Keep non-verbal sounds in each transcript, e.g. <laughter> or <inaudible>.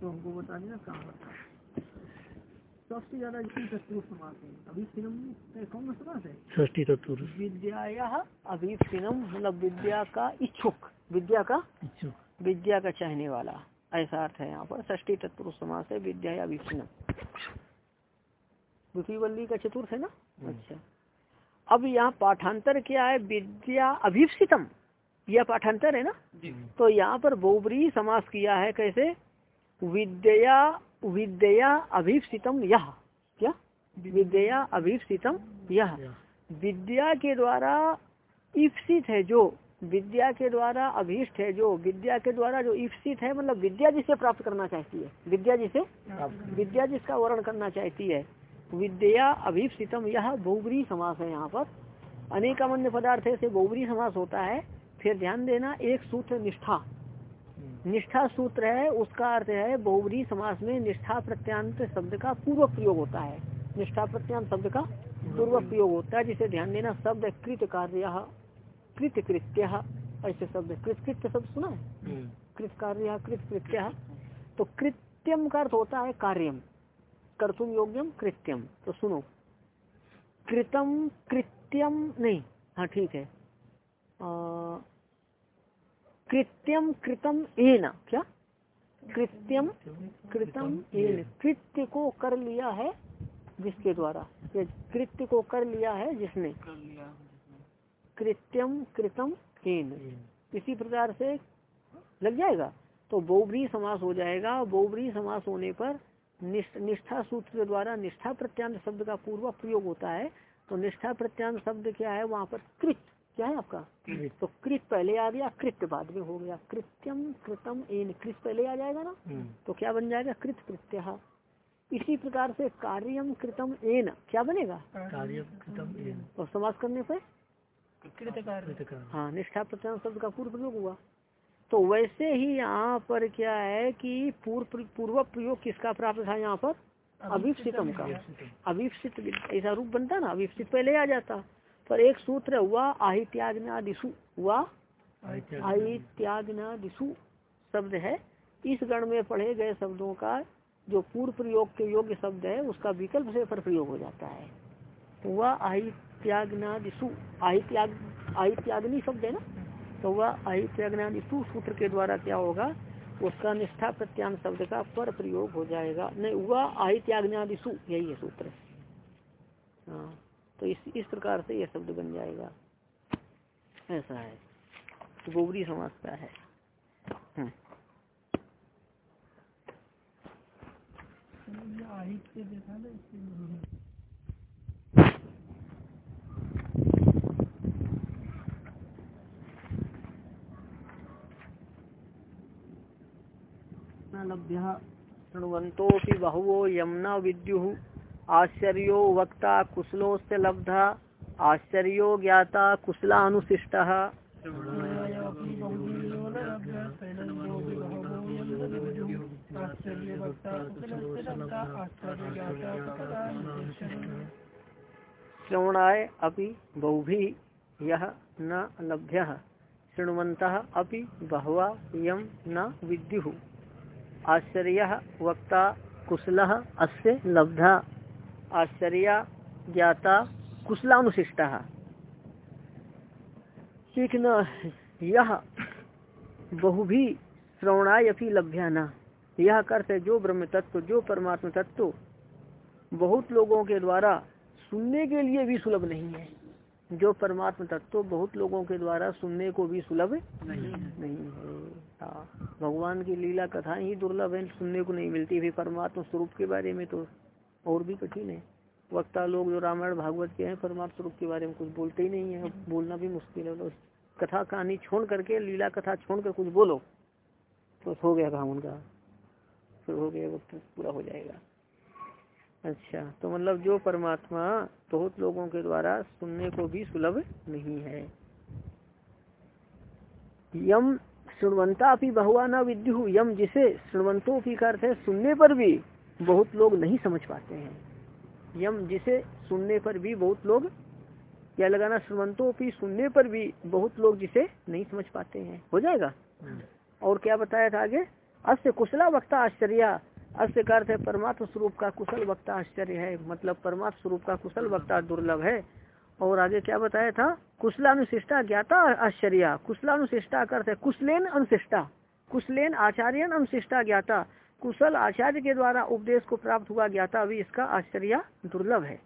तो हमको बता देना कहाँ है। सबसे ज़्यादा जिसमें तत्पुरुष समास है। अभी फ़िल्म कौन सा समास है? षष्टी तत्पुरुष विद्या अभिप्सिनम मतलब विद्या का इच्छुक। विद्या का? इच्छुक। विद्या का चाहने वाला। ऐसा अर्थ है यहाँ पर। षष्टी तत्पुरुष समास है विद्या या अभिप्सिनम द्वितीय का चतुर्थ है ना? अच्छा। अब यहाँ पाठांतर क्या है? विद्या अभिप्सितम। यह पाठांतर है ना? तो यहाँ पर बोबरी समास किया है कैसे? विद्या विद्या अभिप्सितम यह क्या? विद्या अभिप्सितम यह विद्या के द्वारा इप्सित है जो विद्या के द्वारा अभीष्ट है जो विद्या के द्वारा जो इप्सित है मतलब विद्या जिसे प्राप्त करना चाहती है। विद्या जिसे? विद्या जिसका वर्ण करना चाहती है। विद्या अभिप्सितम यह बहुबरी समास है यहाँ पर। अनेक अमन्य पदार्थ से बहुबरी समास होता है। फिर ध्यान देना एक सूत्र निष्ठा। निष्ठा सूत्र है उसका अर्थ है बहुबरी समास में निष्ठा प्रत्यांत शब्द का पूर्व प्रयोग होता है। निष्ठा प्रत्यांत शब्द का पूर्व प्रयोग होता है जिसे ध्यान देना शब्द कृत कार्य कृत कृत्य ऐसे शब्द कृत कृत्य शब्द सुना है? कृत कार्य कृत कृत्य। तो कृत्यम का अर्थ होता है कार्यम कर्तुम योग्यम कृत्यम। तो सुनो कृतम कृत्यम नहीं हाँ ठीक है। कृत्यम कृतम एन क्या? कृत्यम कृतम एन कृत्य को कर लिया है जिसके द्वारा? कृत्य को कर लिया है जिसने? कृत्यम कृतम एन इसी प्रकार से लग जाएगा? तो बोबरी समास हो जाएगा। बोबरी समास होने पर निष्ठा सूत्र के द्वारा निष्ठा प्रत्यांत शब्द का पूर्व प्रयोग होता है। तो निष्ठा प्रत्यांत शब्द क्या है? वहाँ पर कृत क्या है आपका? तो कृत पहले आ गया कृत्य बाद में हो गया। कृत्यम कृतम एन कृत पहले आ जाएगा ना? हम्म। तो क्या बन जाएगा? कृत कृत्य इसी प्रकार से कार्यम कृतम एन क्या बनेगा? कार्यम कृतम एन और समाज करने पर हाँ निष्ठा प्रत्यान शब्द का पूर्व प्रयोग हुआ। तो वैसे ही यहाँ पर क्या है कि पूर्व पूर्व प्रयोग किसका प्राप्त था यहाँ पर? अभिप्सितम का। अभिप्सित ऐसा रूप बनता ना अभिप्सित पहले आ जाता। पर एक सूत्र हुआ आहित्याग्नादिशु हुआ। आहित्याग्नादिशु शब्द है। इस गण में पढ़े गए शब्दों का जो पूर्व प्रयोग के योग्य शब्द है, उसका विकल्प से पर प्रयोग हो जाता है। हुआ आहित्याग्नादिशु आहित्याग, आहित्याग्नि शब्द है ना? तो वह अहित्याज्ञानिष्ठु सूत्र के द्वारा क्या होगा? उसका निष्ठा प्रत्यान शब्द का पर प्रयोग हो जाएगा। नहीं वह आहित्याज्ञादिशु यही है सूत्र। हाँ। तो इस इस प्रकार से यह शब्द बन जाएगा। ऐसा है। गोबरी समाज का है। हम्म। लभ्य शृण्वन्तोऽपि बहवो यमुना विद्यु। आश्चर्यो वक्ता कुशलो से लब्धा, आश्चर्यो ज्ञाता कुशलानुशिष्ट श्रवणाय अपि बहुभी यह न लभ्य शृण्वंत अपि बहवा यम न विद्यु। आश्चर्य वक्ता कुशल अस्य लब्धा। आश्चर्य ज्ञाता कुशलानुशिष्ट। सीखना यह बहु भी श्रवणाय अपनी लभ्या न। यह कर्त है जो ब्रह्म तत्व जो परमात्मा तत्व बहुत लोगों के द्वारा सुनने के लिए भी सुलभ नहीं है। जो परमात्म तत्व बहुत लोगों के द्वारा सुनने को भी सुलभ नहीं, नहीं है। हाँ भगवान की लीला कथाएँ ही दुर्लभ है सुनने को नहीं मिलती। भी परमात्मा स्वरूप के बारे में तो और भी कठिन है। वक्ता लोग जो रामायण, भागवत के हैं परमात्मा स्वरूप के बारे में कुछ बोलते ही नहीं है। बोलना भी मुश्किल है। तो कथा कहानी छोड़ करके, लीला कथा छोड़ कर कुछ बोलो तो हो गया काम उनका। फिर हो गया, वक्त पूरा हो जाएगा। अच्छा तो मतलब जो परमात्मा बहुत लोगों के द्वारा सुनने को भी सुलभ नहीं है। यम सुनवंता भी बहुआ न विद्यु। यम जिसे सुनवंतों की अर्थ है सुनने पर भी। बहुत लोग नहीं समझ पाते हैं। यम जिसे सुनने पर भी बहुत लोग क्या लगाना सुनवंतों की सुनने पर भी बहुत लोग जिसे नहीं समझ पाते हैं। हो जाएगा? हम्म। और क्या बताया था आगे? अस्य कुशला वक्ता आश्चर्य। अस्य का अर्थ है परमात्म स्वरूप का कुशल वक्ता आश्चर्य है। मतलब परमात्म स्वरूप का कुशल वक्ता दुर्लभ है। और आगे क्या बताया था? कुशलानुशिष्टा ज्ञाता आश्चर्य। कुशलानुशिष्टा का अर्थ है कुशलेन अनुशिष्टा। कुशलेन आचार्य अनुशिष्टा ज्ञाता। कुशल आचार्य के द्वारा उपदेश को प्राप्त हुआ ज्ञाता अभी इसका आश्चर्य दुर्लभ है।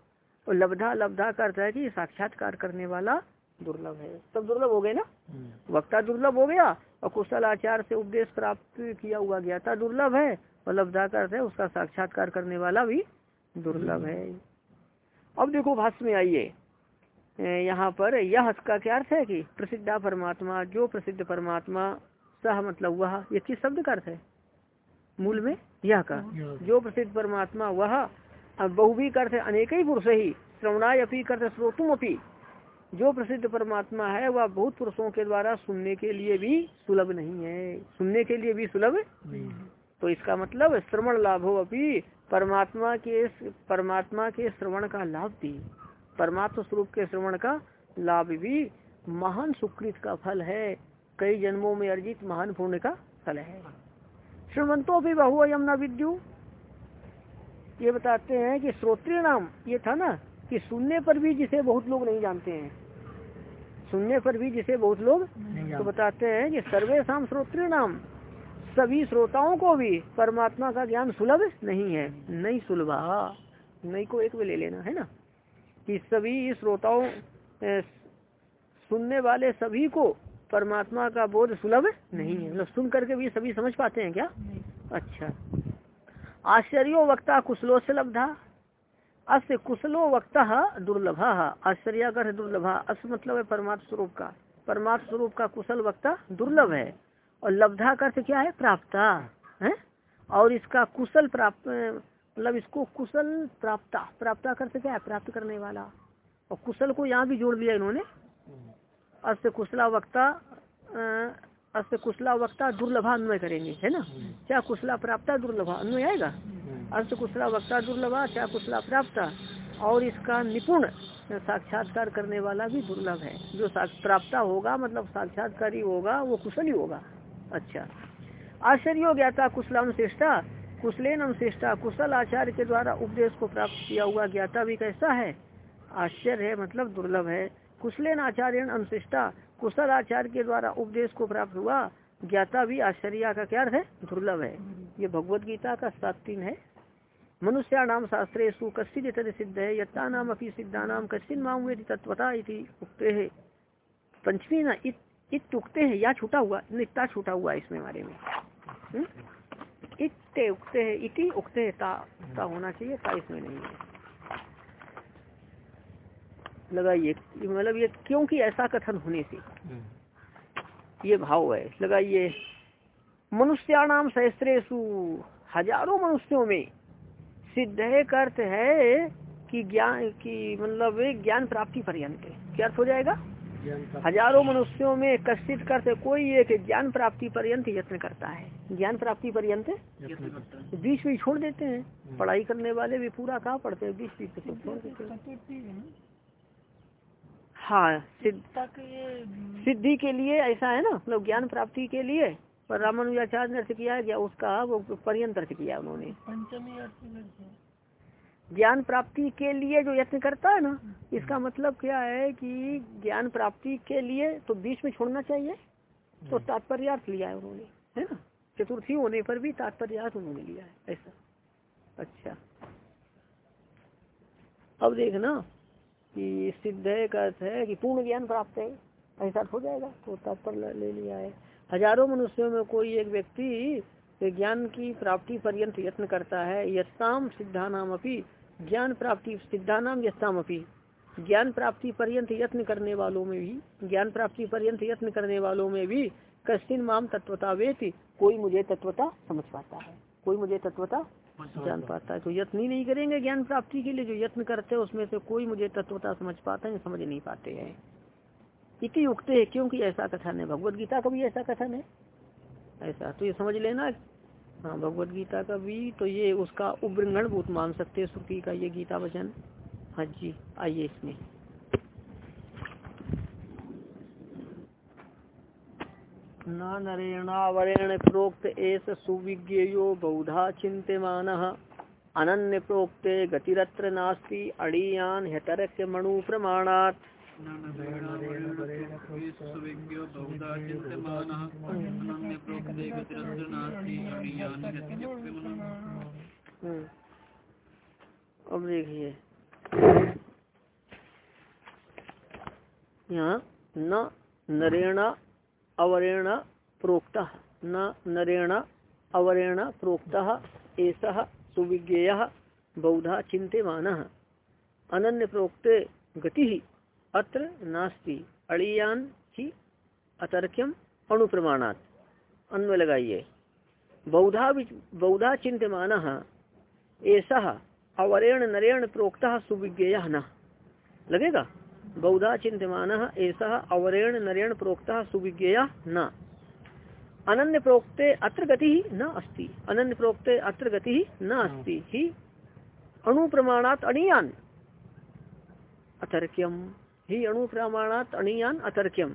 और लब्धा लब्धा का अर्थ है कि साक्षात्कार करने वाला दुर्लभ है। सब दुर्लभ हो गए ना? हम्म। वक्ता दुर्लभ हो गया और कुशल आचार से उपदेश प्राप्त किया हुआ ज्ञाता दुर्लभ है। और लब्धा का अर्थ है उसका साक्षात्कार करने वाला भी दुर्लभ है। अब देखो भाष्य में आइए। यहाँ पर यह का क्या अर्थ है कि प्रसिद्धा परमात्मा जो प्रसिद्ध परमात्मा सह मतलब वह ये किस शब्द का अर्थ है? मूल में यह का जो प्रसिद्ध परमात्मा वह बहुवी का अर्थ है अनेक ही पुरुष ही श्रवणाय अपी करते श्रोतुम अपी। जो प्रसिद्ध परमात्मा है वह बहुत पुरुषों के द्वारा सुनने के लिए भी सुलभ नहीं है। सुनने के लिए भी सुलभ तो इसका मतलब श्रवण लाभ हो अभी परमात्मा के परमात्मा के श्रवण का लाभ भी। परमात्मा स्वरूप के श्रवण का लाभ भी महान सुकृत का फल है। कई जन्मों में अर्जित महान पुण्य का फल है। श्रीमंतो भी बहु यमुना विद्यु। ये बताते हैं कि श्रोत्रिय नाम ये था ना कि सुनने पर भी जिसे बहुत लोग नहीं जानते हैं। सुनने पर भी जिसे बहुत लोग तो बताते हैं कि सर्वेशम श्रोत्रिय नाम सभी श्रोताओं को भी परमात्मा का ज्ञान सुलभ नहीं है नहीं सुलभा। नहीं को एक में ले लेना है ना? कि सभी श्रोताओं सुनने वाले सभी को परमात्मा का बोध सुलभ नहीं है। मतलब सुन करके भी सभी समझ पाते हैं क्या? अच्छा। आश्चर्यो वक्ता कुशलो से लब्धा। अस्य कुशलो वक्ता दुर्लभा। आश्चर्य कर दुर्लभा। अस मतलब है परमात्म स्वरूप का। परमात्म स्वरूप का कुशल वक्ता दुर्लभ है। और लब्धा का अर्थ क्या है? प्राप्ता। है? और इसका कुशल प्राप्त मतलब इसको कुशल प्राप्ता। प्राप्ता करते क्या है? प्राप्त करने वाला। और कुशल को यहाँ भी जोड़ दिया इन्होंने। अस्त कुशला वक्ता अस्त कुशला वक्ता दुर्लभा अन्वय करेंगे, है ना? क्या कुशला प्राप्ता दुर्लभा? अन्वय आएगा? अस्त कुशला वक्ता दुर्लभा, क्या कुशला प्राप्ता? और इसका निपुण साक्षात्कार करने वाला भी दुर्लभ है। जो प्राप्ता होगा मतलब साक्षात्कारी होगा, वो कुशल ही होगा। अच्छा। आश्चर्य ज्ञाता कुशलाम श्रेष्ठा कुशलेन अनुश्रेष्टा कुशल आचार्य के द्वारा उपदेश को प्राप्त किया हुआ ज्ञाता भी कैसा है? आश्चर्य है मतलब दुर्लभ है। कुशलेन आचार्य अनुशिष्टा कुशल आचार्य के द्वारा उपदेश को प्राप्त हुआ। ज्ञाता भी आश्चर्य का क्या है? दुर्लभ है। ये भगवत गीता का सात तीन है। मनुष्या नाम शास्त्रे इतर सिद्ध है। यत्ता नाम अपनी सिद्धा नाम कश्चिन माम तत्वता उगते है। पंचमी ना इत उगते है। या छूटा हुआ नित्ता छूटा हुआ इसमें हमारे में। हम्म? इतने उगते है। इति उगते ता, ता होना चाहिए ता इसमें नहीं है। लगाइए मतलब ये क्योंकि ऐसा कथन होने से ये भाव है लगाइए मनुष्याणाम सहस्त्रेशु हज़ारों मनुष्यों में सिद्ध है अर्थ है कि ज्ञान की मतलब ज्ञान प्राप्ति पर्यंत क्या अर्थ हो जाएगा हज़ारों मनुष्यों में कश्चित करते कोई एक ज्ञान प्राप्ति पर्यंत यत्न करता है ज्ञान प्राप्ति पर्यंत बीच में छोड़ देते हैं हम्म। पढ़ाई करने वाले भी पूरा कहा पढ़ते हैं बीच बीच में छोड़ देते हैं हाँ सिद्धि के लिए ऐसा है ना मतलब ज्ञान प्राप्ति के लिए पर रामानुजाचार्य ने अर्थ किया है उसका वो पर्यंत अर्थ किया उन्होंने। ज्ञान प्राप्ति के लिए जो यत्न करता है ना इसका मतलब क्या है कि ज्ञान प्राप्ति के लिए तो बीच में छोड़ना चाहिए तो तात्पर्यार्थ लिया है उन्होंने है ना? चतुर्थी होने पर भी तात्पर्यार्थ उन्होंने लिया है ऐसा। अच्छा। अब देखना कि सिद्ध का अर्थ है कि पूर्ण ज्ञान प्राप्त है। ऐसा हो जाएगा तो तात्पर्य ले लिया है हज़ारों मनुष्यों में कोई एक व्यक्ति ज्ञान की प्राप्ति पर्यंत यत्न करता है यत्ताम सिद्धा नाम अपनी ज्ञान प्राप्ति, सिद्धानाम यत्ताम अपनी ज्ञान प्राप्ति पर्यंत यत्न करने वालों में भी, ज्ञान प्राप्ति पर्यंत यत्न करने वालों में भी कश्चिन माम तत्वता वेति। कोई मुझे तत्वता समझ पाता है, कोई मुझे तत्वता जान पाता है तो यत्न ही नहीं करेंगे ज्ञान प्राप्ति के लिए, जो यत्न करते हैं, उसमें से कोई मुझे तत्वता समझ पाता है समझ नहीं पाते हैं। इति उगते है क्योंकि ऐसा कथन है? भगवत गीता का भी ऐसा कथन है? ऐसा तो ये समझ लेना। हाँ भगवत गीता का भी तो ये उसका उग्रंगण भूत मान सकते हैं श्रुति का ये गीता वचन। हाँ जी, आइए इसमें। न नरेणावरेण प्रोक्त एस सुविज्ञेयो बहुधा चिंत्यमान अनन्य प्रोक्ते गतिरत्र नास्ति अड़ीयान हेतरक्य मणु प्रमाणात् अब देखिए। यहाँ न नरेण अवरेण प्रोक्त, न नरेण, अवरेण प्रोक्त ऐसा सुविज्ञेय बहुधा चिंत्यमान अनन्य प्रोक्ते गति अत्र नास्ति। अड़ियान ही अतर्क्यम अणुप्रमाणात। अन्वय लगाइए बहुधा बहुधा चिंत्यमान ऐसा अवरेण नरेण प्रोक्ता सुविज्ञेय न। लगेगा? बहुधा चिंतमान ऐसा अवरेण नरेण प्रोक्ता सुविज्ञेय न। अनन्य प्रोक्ते अत्र गति न अस्ति। अनन्य प्रोक्ते अत्र गति न अस्ति। ही अणु प्रमाणात अणियान अतर्क्यम। ही अणु प्रमाणात अणियान अतर्क्यम।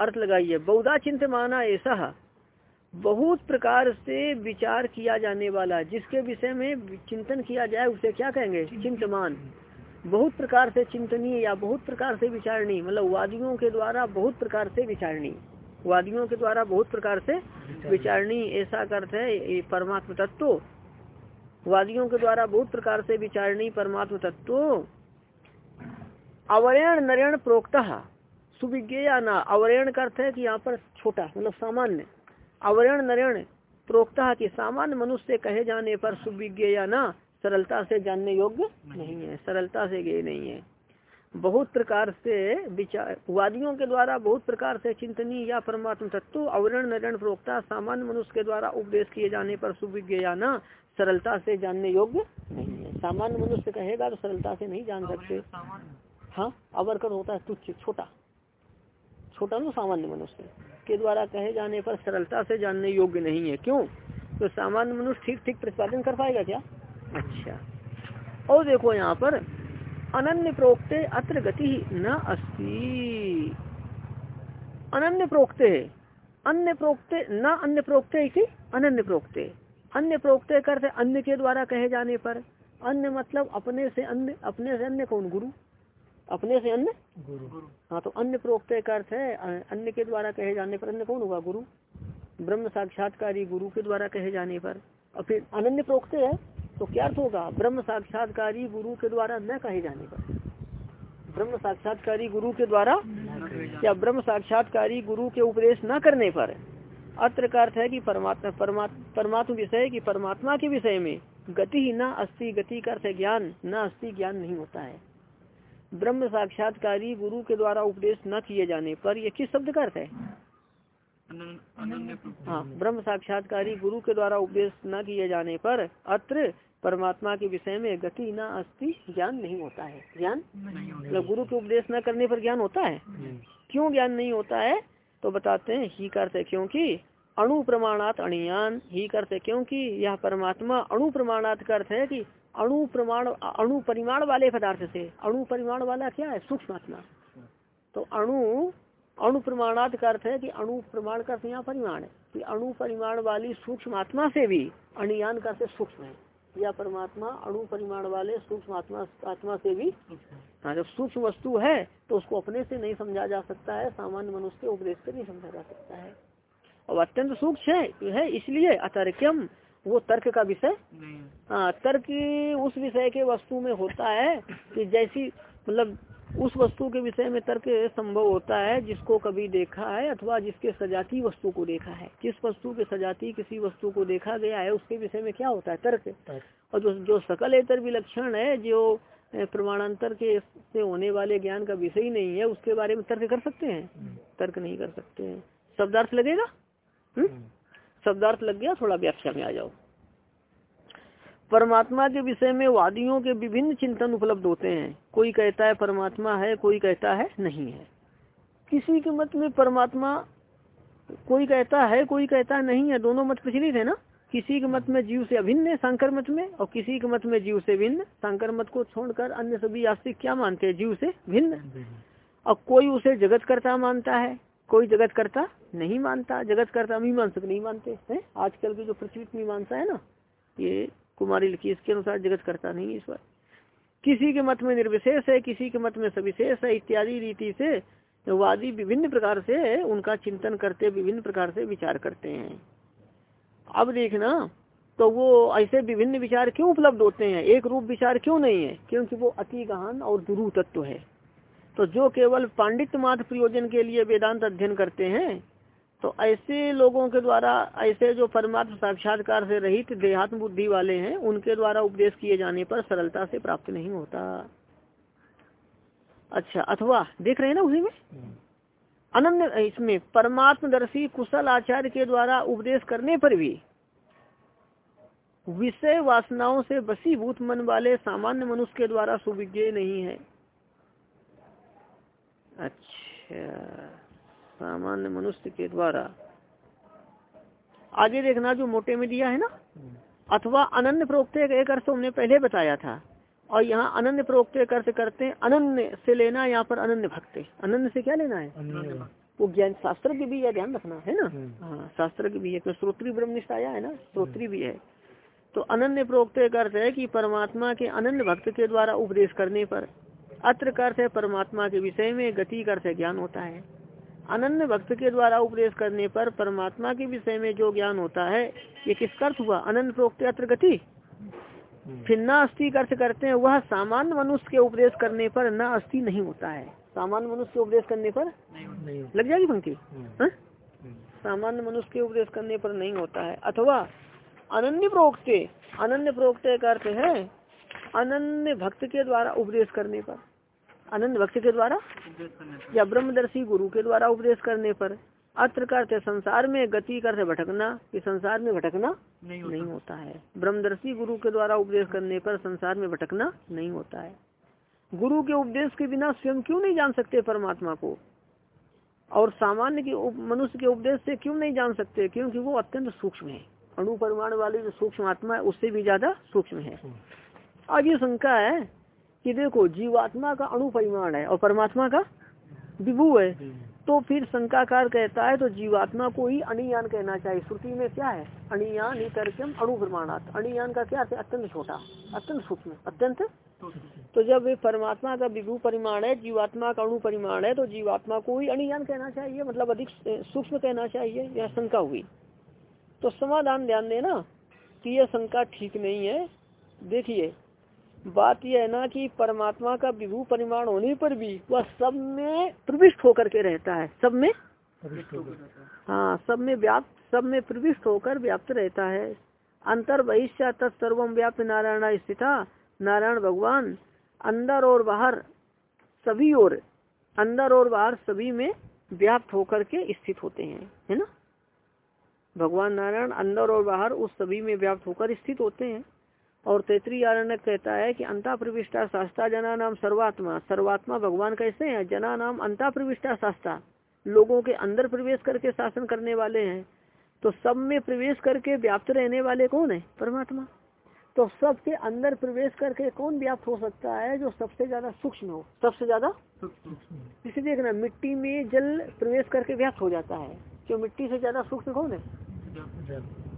अर्थ लगाइए। बहुधा चिंतमाना ऐसा बहुत प्रकार से विचार किया जाने वाला, जिसके विषय में चिंतन किया जाए, उसे क्या कहेंगे? चिंतमान। बहुत प्रकार से चिंतनीय या बहुत प्रकार से विचारणी मतलब वादियों के द्वारा बहुत प्रकार से विचारणी वादियों के द्वारा बहुत प्रकार से विचारणी ऐसा अर्थ है परमात्म तत्व। वादियों के द्वारा बहुत प्रकार से विचारणी परमात्म तत्व। अवरण नरेण प्रोक्त सुविज्ञा ना। अवरण का अर्थ है कि यहाँ पर छोटा मतलब सामान्य। अवरण नरेण प्रोक्ता की सामान्य मनुष्य कहे जाने पर सुविज्ञ ना। सरलता से जानने योग्य नहीं है। सरलता से गए नहीं है। बहुत प्रकार से विचार वादियों के द्वारा बहुत प्रकार से चिंतनी या परमात्म तत्व अवरण नरण प्रोक्ता सामान्य मनुष्य के द्वारा उपदेश किए जाने पर सुविज्ञ या सरलता से जानने योग्य नहीं है। सामान्य मनुष्य कहेगा तो सरलता से नहीं जान सकते। हाँ अवरकर होता है तुच्छ छोटा। छोटा ना सामान्य मनुष्य के द्वारा कहे जाने पर सरलता से जानने योग्य नहीं है। क्यों? तो सामान्य मनुष्य ठीक ठीक प्रतिपादन कर पाएगा क्या? अच्छा। और देखो यहाँ पर अनन्य प्रोक्ते अत्र गति न अस्ति। अनन्य प्रोक्ते अन्य प्रोक्ते न अन्य प्रोक्ते इसी अनन्य प्रोक्ते। अन्य प्रोक्ते करते अन्य के द्वारा कहे जाने पर। अन्य मतलब अपने से अन्य अपने से अन्य कौन? गुरु। अपने से अन्य? गुरु। हाँ तो अन्य प्रोक्ते का अर्थ है अन्य के द्वारा कहे जाने पर अन्य कौन होगा? गुरु। ब्रह्म साक्षात्कारी गुरु के द्वारा कहे जाने पर। और फिर अनन्य प्रोक्ते है तो क्या अर्थ होगा? ब्रह्म साक्षात्कारी गुरु के द्वारा न कहे जाने पर। ब्रह्म साक्षात्कारी गुरु के द्वारा या ब्रह्म साक्षात्कारी गुरु के उपदेश न करने पर। अत्र का अर्थ है कि परमात्मा परमात्मा विषय की परमात्मा के विषय में गति ही न अस्थि गति का अर्थ ज्ञान। न अस्थि ज्ञान नहीं होता है। ब्रह्म साक्षात्कारी गुरु के द्वारा उपदेश न किए जाने पर यह किस शब्द का अर्थ है? हाँ ब्रह्म साक्षात्कारी गुरु के द्वारा उपदेश न किए जाने पर अत्र परमात्मा के विषय में गति न अस्थि ज्ञान नहीं होता है। ज्ञान? मतलब गुरु के उपदेश न करने पर ज्ञान होता है? क्यों ज्ञान नहीं होता है? तो बताते हैं ही करते क्योंकि अणु प्रमाणात अणियान ही करते क्योंकि यह परमात्मा अणु प्रमाणात का अर्थ है कि अणु प्रमाण अणु परिमाण वाले पदार्थ से। अणु परिमाण वाला क्या है? सूक्ष्म तो अणु अणु प्रमाणात का अर्थ है कि अणु प्रमाण का यहाँ परिमाण है। कि अणु परिमाण वाली सूक्ष्म आत्मा से भी अणियान का सूक्ष्म है। या परमात्मा अणु परिमाण वाले सूक्ष्म आत्मा आत्मा से भी। हाँ जब सूक्ष्म वस्तु है तो उसको अपने से नहीं समझा जा सकता है सामान्य मनुष्य के उपदेश से नहीं समझा जा सकता है। और अत्यंत सूक्ष्म है, है इसलिए अतर्क्यम वो तर्क का विषय। हाँ तर्क उस विषय के वस्तु में होता है कि जैसी मतलब उस वस्तु के विषय में तर्क संभव होता है जिसको कभी देखा है अथवा जिसके सजाती वस्तु को देखा है। जिस वस्तु के सजाती किसी वस्तु को देखा गया है उसके विषय में क्या होता है? तर्क। और जो जो सकल एतर विलक्षण है जो प्रमाणांतर के से होने वाले ज्ञान का विषय ही नहीं है उसके बारे में तर्क कर सकते हैं? हम्म। तर्क नहीं कर सकते हैं। शब्दार्थ लगेगा? हम्म? हम्म। शब्दार्थ लग गया थोड़ा व्याख्या में आ जाओ। परमात्मा के विषय में वादियों के विभिन्न चिंतन उपलब्ध होते हैं। कोई कहता है परमात्मा है, कोई कहता है नहीं है। किसी के मत में परमात्मा कोई कहता है, कोई कहता नहीं है, दोनों मत प्रचलित है ना? किसी के मत में जीव से अभिन्न है शंकर मत में, और किसी के मत में जीव से भिन्न। शंकर मत को छोड़कर अन्य सभी आस्तिक क्या मानते हैं? जीव से भिन्न। और कोई उसे जगत करता मानता है, कोई जगत करता नहीं मानता। जगत करता मीमांसक नहीं मानते, हैं? आजकल की जो प्रचलित मीमांसा है ना, ये कुमारी लिखी, इसके अनुसार जगत करता नहीं इस बार किसी के मत में निर्विशेष है, किसी के मत में सविशेष है, इत्यादि रीति से वादी विभिन्न प्रकार से उनका चिंतन करते, विभिन्न प्रकार से विचार करते हैं। अब देखना तो वो ऐसे विभिन्न विचार क्यों उपलब्ध होते हैं? एक रूप विचार क्यों नहीं है? क्योंकि वो अति गहन और दुरु तत्व है। तो जो केवल पांडित्य मात्र प्रयोजन के लिए वेदांत अध्ययन करते हैं तो ऐसे लोगों के द्वारा ऐसे जो परमात्म साक्षात्कार से रहित देहात्म बुद्धि वाले हैं उनके द्वारा उपदेश किए जाने पर सरलता से प्राप्त नहीं होता। अच्छा अथवा देख रहे हैं ना उसी में? अनन्य इसमें परमात्मदर्शी कुशल आचार्य के द्वारा उपदेश करने पर भी विषय वासनाओं से बसीभूत मन वाले सामान्य मनुष्य के द्वारा सुविज्ञ नहीं है। अच्छा। सामान्य मनुष्य के द्वारा। आगे देखना जो मोटे में दिया है ना अथवा अनन्य प्रोक्त एक अर्थ हमने पहले बताया था। और यहाँ अनन्य प्रोक्त एक अर्थ करते हैं अनन्य से लेना यहाँ पर अनन्य भक्त। अनन्य से क्या लेना है? वो ज्ञान शास्त्र की भी यह ध्यान रखना है ना? हाँ शास्त्र की भी है श्रोत्री ब्रह्मनिष्ठ आया है ना श्रोत्री भी है। तो अनन्य प्रोक्त एक अर्थ है कि परमात्मा के अनन्य भक्त के द्वारा उपदेश करने पर अत्र अर्थ है परमात्मा के विषय में गति कर ज्ञान होता है। अनन्य भक्त के द्वारा उपदेश करने पर परमात्मा के विषय में जो ज्ञान होता है ये किसका अर्थ हुआ? अनंत प्रोक्त अत्र गति फिर न अस्थि अर्थ करते हैं वह सामान्य मनुष्य के उपदेश करने पर न अस्थि नहीं होता है। सामान्य मनुष्य के उपदेश करने पर नहीं लग जाएगी पंक्ति? हम्म। हाँ? सामान्य मनुष्य के उपदेश करने पर नहीं होता है। अथवा अनन्य प्रोक्त अनन्य प्रोक्त का अर्थ है अनन्य भक्त के द्वारा उपदेश करने पर। अनंत भक्त के द्वारा या ब्रह्मदर्शी गुरु के द्वारा उपदेश करने पर अत्र करते संसार में गति करते भटकना कि संसार में भटकना नहीं होता, नहीं होता है। ब्रह्मदर्शी गुरु के द्वारा उपदेश करने पर संसार में भटकना नहीं होता है। गुरु के उपदेश के बिना स्वयं क्यों नहीं जान सकते परमात्मा को? और सामान्य के मनुष्य के उपदेश से क्यों नहीं जान सकते? क्योंकि वो अत्यंत सूक्ष्म है। अणु परिमाण वाली जो सूक्ष्म आत्मा है उससे भी ज़्यादा सूक्ष्म है। आज ये शंका है कि देखो, जीवात्मा का अणु परिमाण है और परमात्मा का विभू है। तो फिर शंकाकार कहता है तो जीवात्मा को ही अणियान कहना चाहिए। श्रुति में क्या है? अणियान तर्कम अणु प्रमाणात अणियान का क्या है? अत्यंत छोटा, अत्यंत सूक्ष्म, अत्यंत। तो जब परमात्मा का विभू परिमाण है, जीवात्मा का अणु परिमाण है तो जीवात्मा को ही अणियान कहना चाहिए। मतलब अधिक सूक्ष्म कहना चाहिए यह शंका हुई। तो समाधान ध्यान देना कि यह शंका ठीक नहीं है। देखिए बात यह है ना कि परमात्मा का विभू परिमाण होने पर भी वह सब में प्रविष्ट होकर के रहता है। सब में? हाँ। सब में व्याप्त सब में प्रविष्ट होकर व्याप्त रहता है। अंतर बहिष्य तत्सर्वम व्याप्त नारायण स्थिता नारायण भगवान अंदर और बाहर सभी और अंदर और बाहर सभी में व्याप्त होकर के स्थित होते हैं है ना? भगवान नारायण अंदर और बाहर उस सभी में व्याप्त होकर स्थित होते हैं। और तैतरी आरण्य कहता है कि अंता प्रविष्टा शास्त्रा जना नाम सर्वात्मा। सर्वात्मा भगवान कैसे हैं? जना नाम अंता प्रविष्टा शास्त्रा लोगों के अंदर प्रवेश करके शासन करने वाले हैं। तो सब में प्रवेश करके व्याप्त रहने वाले कौन है? परमात्मा। तो सबके अंदर प्रवेश करके कौन व्याप्त हो सकता है जो सबसे ज़्यादा सूक्ष्म हो? सबसे ज़्यादा? इसे देखना, मिट्टी में जल प्रवेश करके व्याप्त हो जाता है। क्यों? मिट्टी से ज़्यादा सूक्ष्म कौन है?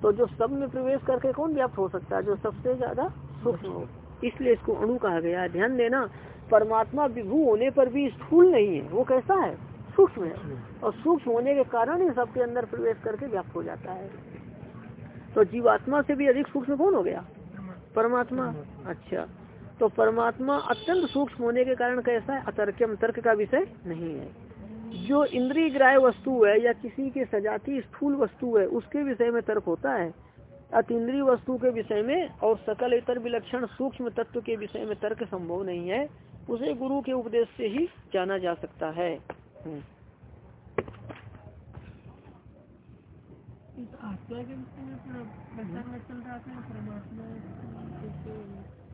तो जो सब में प्रवेश करके कौन व्याप्त हो सकता है? जो सबसे ज़्यादा सूक्ष्म हो। इसलिए इसको अणु कहा गया ध्यान देना, परमात्मा विभू होने पर भी स्थूल नहीं है। वो कैसा है? सूक्ष्म है। और सूक्ष्म होने के कारण ही सबके अंदर प्रवेश करके व्याप्त हो जाता है। तो जीवात्मा से भी अधिक सूक्ष्म कौन हो गया? परमात्मा। अच्छा। तो परमात्मा अत्यंत सूक्ष्म होने के कारण कैसा है? अतर्क्यम, तर्क का विषय नहीं है। जो इंद्रिय ग्राह वस्तु है या किसी के सजाती स्थूल वस्तु है उसके विषय में तर्क होता है। अतीन्द्रिय वस्तु के विषय में और सकल इतर विलक्षण सूक्ष्म तत्व के विषय में तर्क संभव नहीं है उसे गुरु के उपदेश से ही जाना जा सकता है। हम्म।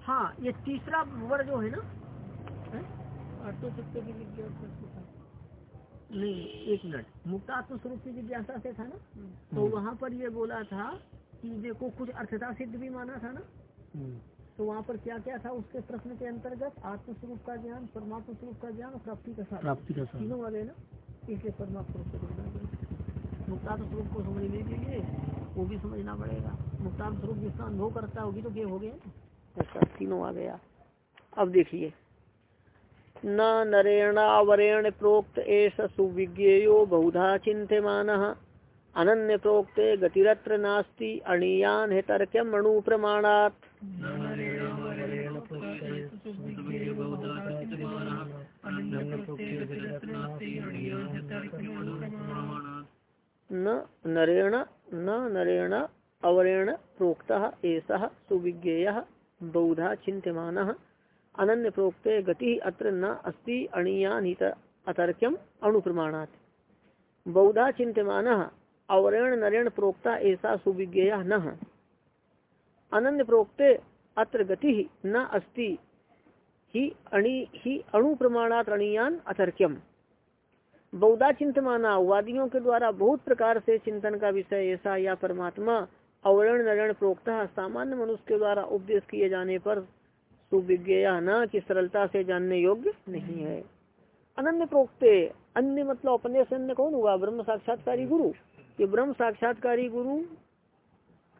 हाँ ये तीसरा वर्ग जो है ना विज्ञान नहीं एक मिनट। मुक्तात्म स्वरूप की जिज्ञासा से था ना? तो हम्म। वहाँ पर ये बोला था कि देखो कुछ अर्थता सिद्ध भी माना था ना? हम्म। तो वहाँ पर क्या क्या था उसके प्रश्न के अंतर्गत? आत्म स्वरूप का ज्ञान परमात्म स्वरूप का ज्ञान और प्राप्ति का साथ प्राप्ति का साथ तीनों वाले ना? इसलिए परमात्मा स्वरूप मुक्ता स्वरूप को समझने के लिए वो भी समझना पड़ेगा। मुक्ता स्वरूप जिसका अनुभव करता होगी तो ज्ञ हो गया तीनों आ गया। अब देखिए। न नरेणावरेण प्रोक्त एस सुविज्ञेयो बहुधा चिंत्यमान अनन्य प्रोक्ते गतिरत्र नास्ति, अणीयान हे तर्क्यम अणु प्रमाणात् न नरेण न नरेण अवरेण प्रोक्त ऐसा सुविज्ञेय, बहुधा चिंत्यमान अनन्य प्रोक्ते गति अत्र न अस्ति अणीयान अतर्क्यम अणुप्रमाणात। बहुधा चिंत्यमान अवरेण नरेण प्रोक्ता ऐसा सुविज्ञेय न। अनन्य प्रोक्ते अत्र गति न अस्ति ही अणि ही अणु प्रमाणात अणीयान अतर्क्यम। बहुधा चिंतमाना वादियों के द्वारा बहुत प्रकार से चिंतन का विषय ऐसा या परमात्मा अवरण नरण प्रोक्ता सामान्य मनुष्य के द्वारा उपदेश किए जाने पर सुविज्ञ न की सरलता से जानने योग्य नहीं है। अनन्य प्रोक्ते, अन्य मतलब अपने से अन्य कौन हुआ ब्रह्म साक्षात्कारी गुरु। ये ब्रह्म साक्षात्कारी गुरु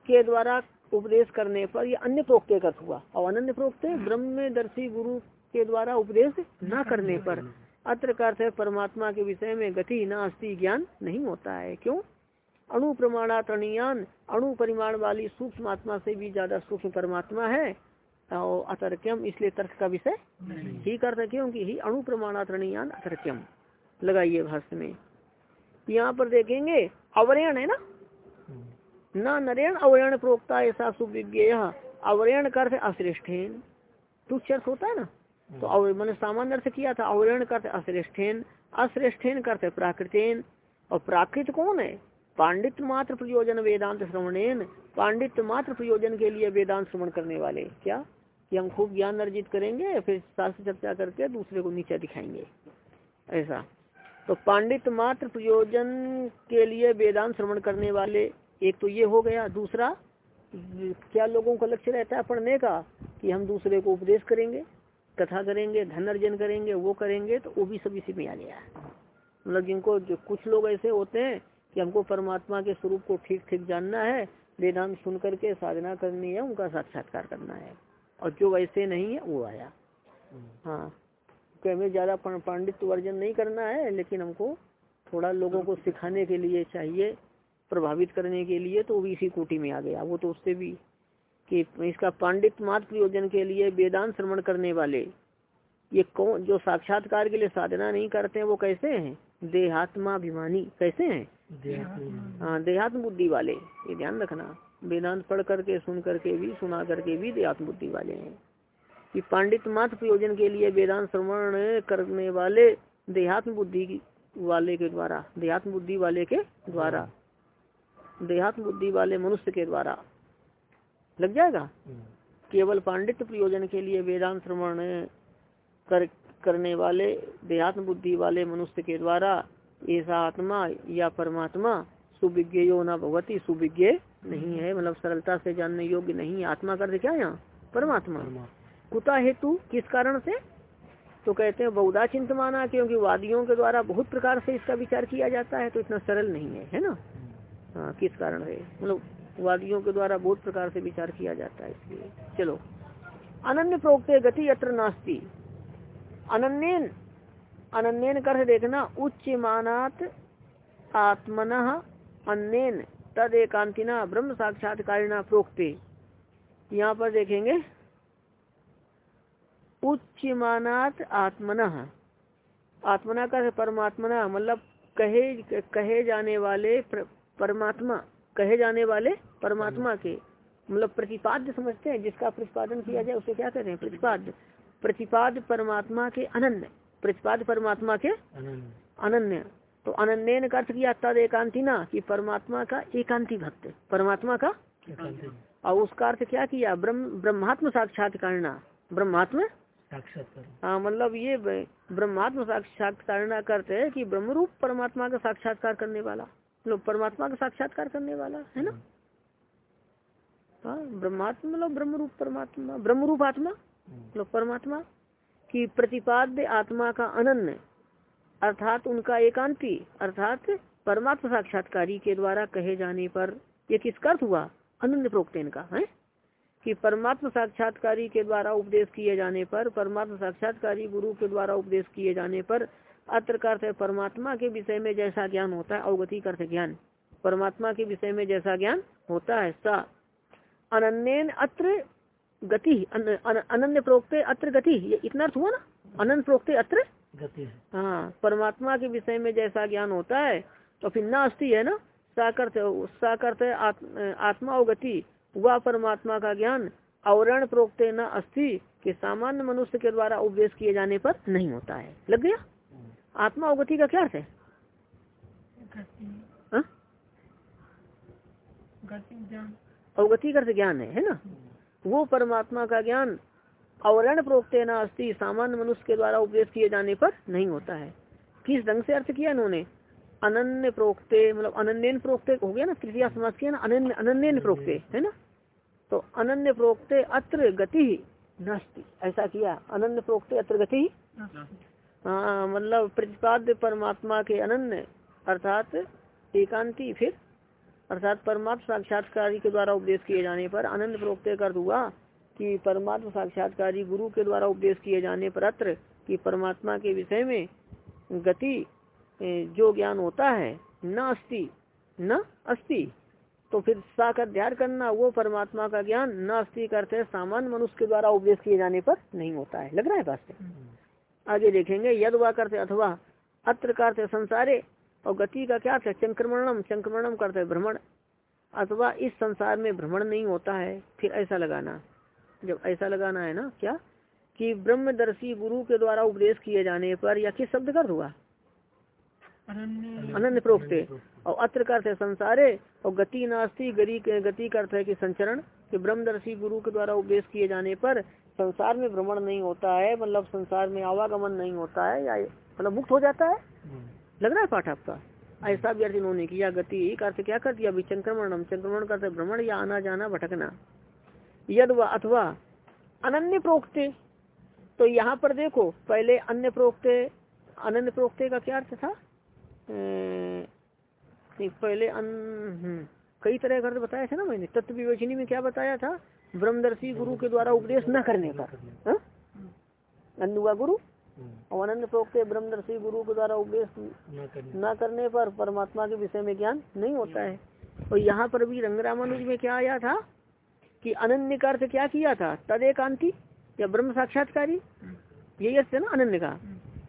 के द्वारा उपदेश करने पर ये अन्य प्रोक्ते का हुआ। और अनन्य प्रोक्ते ब्रह्म दर्शी गुरु के द्वारा उपदेश न करने पर। अत्र का अर्थ है, परमात्मा के विषय में गति न अस्थि ज्ञान नहीं होता है। क्यों? अणु प्रमाणातणियान अणु परिमाण वाली सूक्ष्म आत्मा से भी ज़्यादा सूक्ष्म परमात्मा है। और अतर्क्यम इसलिए तर्क का विषय ही करते क्योंकि ही अणु प्रमाणातणियान अतर्क्यम। लगाइए भाष्य में। यहाँ पर देखेंगे अवरण है ना? न नरेण अवरण प्रोक्ता ऐसा सुविज्ञ अवरण कर अश्रेष्ठेन। तुच्छ होता है ना? तो अव मैंने सामान्य अर्थ किया था अवरण करते अश्रेष्ठेन। अश्रेष्ठेन करते प्राकृतेन। और प्राकृत कौन है? पांडित मात्र प्रयोजन वेदांत श्रवणेन। पांडित मात्र प्रयोजन के लिए वेदांत श्रवण करने वाले। क्या? कि हम खूब ज्ञान अर्जित करेंगे, फिर शास्त्र चर्चा करके दूसरे को नीचा दिखाएँगे। ऐसा। तो पांडित मात्र प्रयोजन के लिए वेदांत श्रवण करने वाले, एक तो ये हो गया। दूसरा, क्या लोगों का लक्ष्य रहता है पढ़ने का? कि हम दूसरे को उपदेश करेंगे, कथा करेंगे, धन अर्जन करेंगे, वो करेंगे तो वो भी सब इसी में आ गया मतलब जिनको, जो कुछ लोग ऐसे होते हैं कि हमको परमात्मा के स्वरूप को ठीक ठीक जानना है, वेदांत सुन करके साधना करनी है, उनका साक्षात्कार करना है। और जो वैसे नहीं है वो आया। हाँ। कि हमें ज़्यादा पांडित्य वर्जन नहीं करना है लेकिन हमको थोड़ा लोगों को सिखाने के लिए चाहिए प्रभावित करने के लिए तो भी इसी कोटि में आ गया। वो तो उससे भी कि इसका पांडित मात्र प्रयोजन के लिए वेदांत श्रवण करने वाले ये कौन जो साक्षात्कार के लिए साधना नहीं करते हैं वो कैसे हैं? देहात्माभिमानी कैसे हैं? हाँ देहात्म बुद्धि वाले ये ध्यान रखना। वेदांत पढ़ करके सुन करके भी सुना करके भी देहात्म बुद्धि वाले हैं। कि पांडित मात्र प्रयोजन के लिए वेदांत श्रवण करने वाले देहात्म बुद्धि वाले के द्वारा देहात्म बुद्धि वाले के द्वारा देहात्म बुद्धि वाले मनुष्य के द्वारा लग जाएगा? हम्म। केवल पांडित्य प्रयोजन के लिए वेदांत श्रवण कर करने वाले देहात्म बुद्धि वाले मनुष्य के द्वारा ऐसा आत्मा या परमात्मा सुविज्ञ यो न भगवती सुविज्ञ नहीं है मतलब सरलता से जानने योग्य नहीं आत्मा कर क्या यहाँ? परमात्मा। कुता हेतु किस कारण से? तो कहते हैं बहुधा चिंत माना क्योंकि वादियों के द्वारा बहुत प्रकार से इसका विचार किया जाता है तो इतना सरल नहीं है है ना? हम्म। हाँ किस कारण है मतलब वादियों के द्वारा बहुत प्रकार से विचार किया जाता है इसलिए चलो। अनन्य प्रोक्त गति अत्र नास्ती। अनन्यन अनन्यन कर देखना उच्च मानात आत्मन अन्यन। तद एकांतिना ब्रह्म साक्षात्कारिणा प्रोक्ते। यहाँ पर देखेंगे। उच्च मानात आत्मन। आत्मना का परमात्मना मतलब कहे कहे जाने वाले परमात्मा कहे जाने वाले परमात्मा के मतलब प्रतिपाद्य समझते हैं जिसका प्रतिपादन किया जाए उसे क्या कहते हैं? प्रतिपाद्य। प्रतिपाद परमात्मा के अनन्य। प्रतिपाद परमात्मा के अनन्य। तो अनन्य का अर्थ किया तद एकांति ना कि परमात्मा का एकांति भक्त परमात्मा का और उसका अर्थ क्या किया ब्रह्म ब्रह्मात्म साक्षात्कार ब्रह्मात्म? हाँ मतलब ये ब्रह्मात्म साक्षात्कार करते है कि ब्रह्म रूप परमात्मा का साक्षात्कार करने वाला। मतलब परमात्मा का साक्षात्कार करने वाला है ना? हाँ ब्रह्मात्मा मतलब ब्रह्म रूप परमात्मा ब्रह्म रूप आत्मा मतलब परमात्मा की प्रतिपाद्य आत्मा का अनन्य। अर्थात उनका एकांति, अर्थात परमात्मा साक्षात्कारी के द्वारा कहे जाने पर ये किसका अर्थ हुआ? अनंत प्रोक्तेन का, है? कि परमात्मा साक्षात्कारी के द्वारा उपदेश किए जाने पर, परमात्मा साक्षात्कारी गुरु के द्वारा उपदेश किए जाने पर, अत्र अर्थ परमात्मा के विषय में जैसा ज्ञान होता है, अवगति अर्थ ज्ञान। परमात्मा के विषय में जैसा ज्ञान होता है, सा। अनन्य अत्र गति अनन्य प्रोक्ते अत्र गति, ये इतना अर्थ हुआ ना? अनंत प्रोक्ते अत्र हाँ। परमात्मा के विषय में जैसा ज्ञान होता है तो फिर ना? अस्थि है ना साकर्थ साकर्थ आत्मा और गति वह परमात्मा का ज्ञान आवरण प्रोक्त न अस्थि के सामान्य मनुष्य के द्वारा उपदेश किए जाने पर नहीं होता है। लग गया? आत्मा अवगति का क्या अर्थ है? हाँ? अवगति का ज्ञान है है ना? वो परमात्मा का ज्ञान आवरण प्रोक्ते न अस्थि सामान्य मनुष्य के द्वारा उपदेश किए जाने पर नहीं होता है। किस ढंग से अर्थ किया इन्होंने? अनन्य प्रोक्ते मतलब अनन्य प्रोक्ते हो गया ना, तृतीय समाज किया ना, अनन्य अनन्य प्रोक्ते, है ना? तो अनन्य प्रोक्ते अत्र गति नस्ती, ऐसा किया। अनन्य प्रोक्ते अत्र गति हाँ मतलब प्रतिपाद्य परमात्मा के अनन्य, अर्थात एकांति फिर, अर्थात परमात्मा साक्षात्कार के द्वारा उपदेश किए जाने पर अनंत प्रोक्ते कर हुआ कि परमात्मा साक्षात्कारी गुरु के द्वारा उपदेश किए जाने पर अत्र कि परमात्मा के विषय में गति जो ज्ञान होता है, न अस्ति न अस्ति। तो फिर सा का ध्यान करना, वो परमात्मा का ज्ञान, न अस्थि करते सामान्य मनुष्य के द्वारा उपदेश किए जाने पर नहीं होता है। लग रहा है हम्म। आगे देखेंगे, यद वा करते अथवा, अत्र करते संसारे, और गति का क्या था चंक्रमणम चंक्रमणम करते भ्रमण। अथवा इस संसार में भ्रमण नहीं होता है, फिर ऐसा लगाना। जब ऐसा लगाना है ना क्या? कि ब्रह्मदर्शी गुरु के द्वारा उपदेश किए जाने पर या किस शब्द कर हुआ? अनन्य। प्रोक्ते और अत्र करते संसारे और गति नास्ती गरी के गति करते है कि संचरण कि ब्रह्मदर्शी गुरु के द्वारा उपदेश किए जाने पर संसार में भ्रमण नहीं होता है मतलब संसार में आवागमन नहीं होता है या मतलब मुक्त हो जाता है? लग रहा है पाठ आपका? ऐसा भी अर्थ इन्होंने किया गति अर्थ क्या कर दिया अभी चंक्रमण चंक्रमण करते भ्रमण या आना जाना भटकना। यद व अथवा अनन्य प्रोक्ते। तो यहाँ पर देखो पहले अन्य प्रोक्ते अनन्य प्रोक्ते का क्या अर्थ था? नहीं पहले अन हम्म, कई तरह का अर्थ बताया था ना मैंने। तत्व विवेचनी में क्या बताया था? ब्रह्मदर्शी गुरु के द्वारा उपदेश न करने पर हाँ? नंदुआ गुरु? और अनंत प्रोक्त ब्रह्मदर्शी गुरु के द्वारा उपदेश न करने पर परमात्मा के विषय में ज्ञान नहीं होता है। और यहाँ पर भी रंगरामानुज में क्या आया था? कि अनन्य का अर्थ क्या किया था? तद एकांति या ब्रह्म साक्षात्कारी? यही अर्थ है ना अनन्य का